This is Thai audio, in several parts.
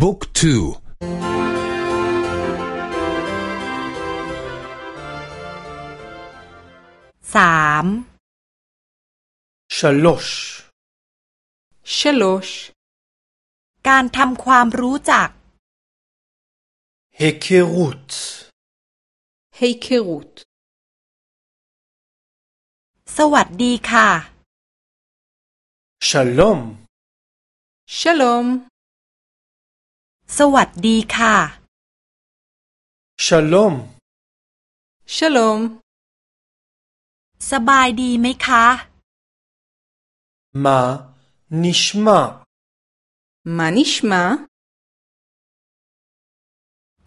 บุ๊กทูสามชลอชชลชการทำความรู้จักเฮเครูตเฮเครูตสวัสดีค่ะชลอมชลอม สวัสดีค่ะ שלום שלום สบายดีไหมคะ מה נשמע מה נשמע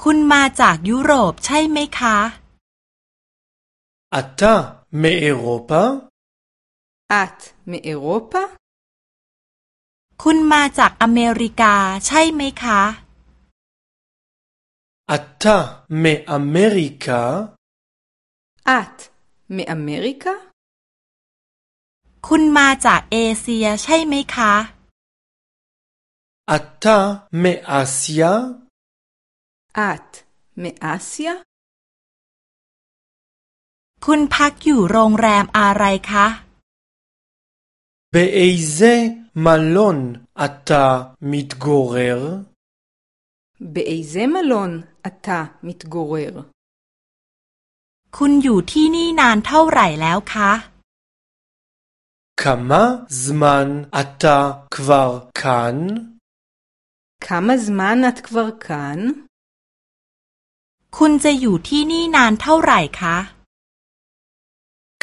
คุณมาจากยุโรปใช่ไหมคะ אתה מאירופה? את מאירופה? คุณมาจากอเมริกาใช่ไหมคะ אתה מאמריקה? את מאמריקה? คุณมาจากเอเชียใช่ไหมคะ אתה מאסיה? את מאסיה? คุณพักอยู่โรงแรมอะไรคะ באיזה מלון אתה מתגורר? באיזה מלון אתה מתגורר? คุณอยู่ที่นี่นานเท่าไหร่แล้วคะ כמה זמן אתה כבר כאן? כמה זמן את כבר כאן? คุณจะอยู่ที่นี่นานเท่าไหร่คะ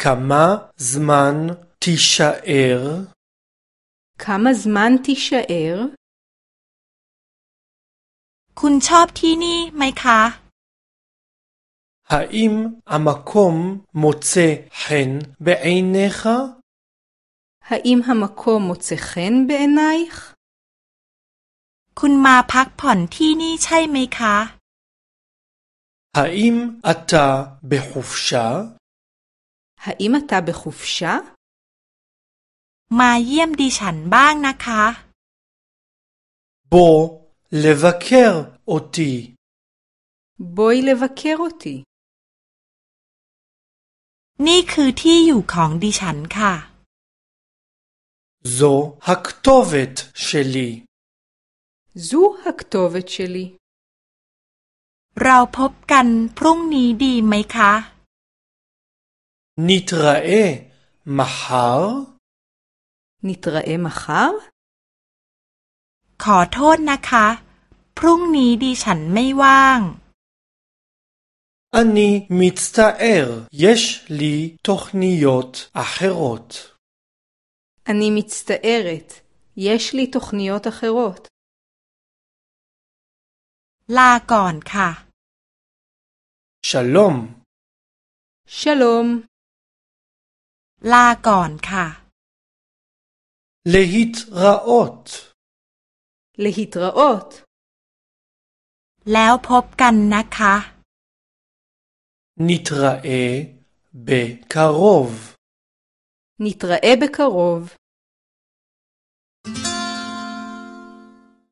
כמה זמן תישאר? כמה זמן תישאר? คุณชอบที่นี่ไหมคะ האם המקום מוצא חן בעיניך? האם המקום מוצא חן בעינייך? คุณมาพักผ่อนที่นี่ใช่ไหมคะ האם אתה בחופשה? האם אתה בחופשה? มาเยี่ยมดิฉันบ้างนะคะ בוא לבקר אותי. בואי לבקר אותי. นี่คือที่อยู่ของดิฉันค่ะ זו הכתובת שלי. זו הכתובת שלי. เราพบกันพรุ่งนี้ดีไหมคะ נתראה מחר? נתראה מחר? ขอโทษนะคะ พรุ่งนี้ดิฉันไม่ว่าง אני מצטער, יש לי תוכניות אחרות. אני מצטערת, יש לי תוכניות אחרות. ลาก่อนค่ะ שלום. שלום. ลาก่อนค่ะ להתראות. להתראות. แล้วพบกันนะคะ נתראה בקרוב. נתראה בקרוב.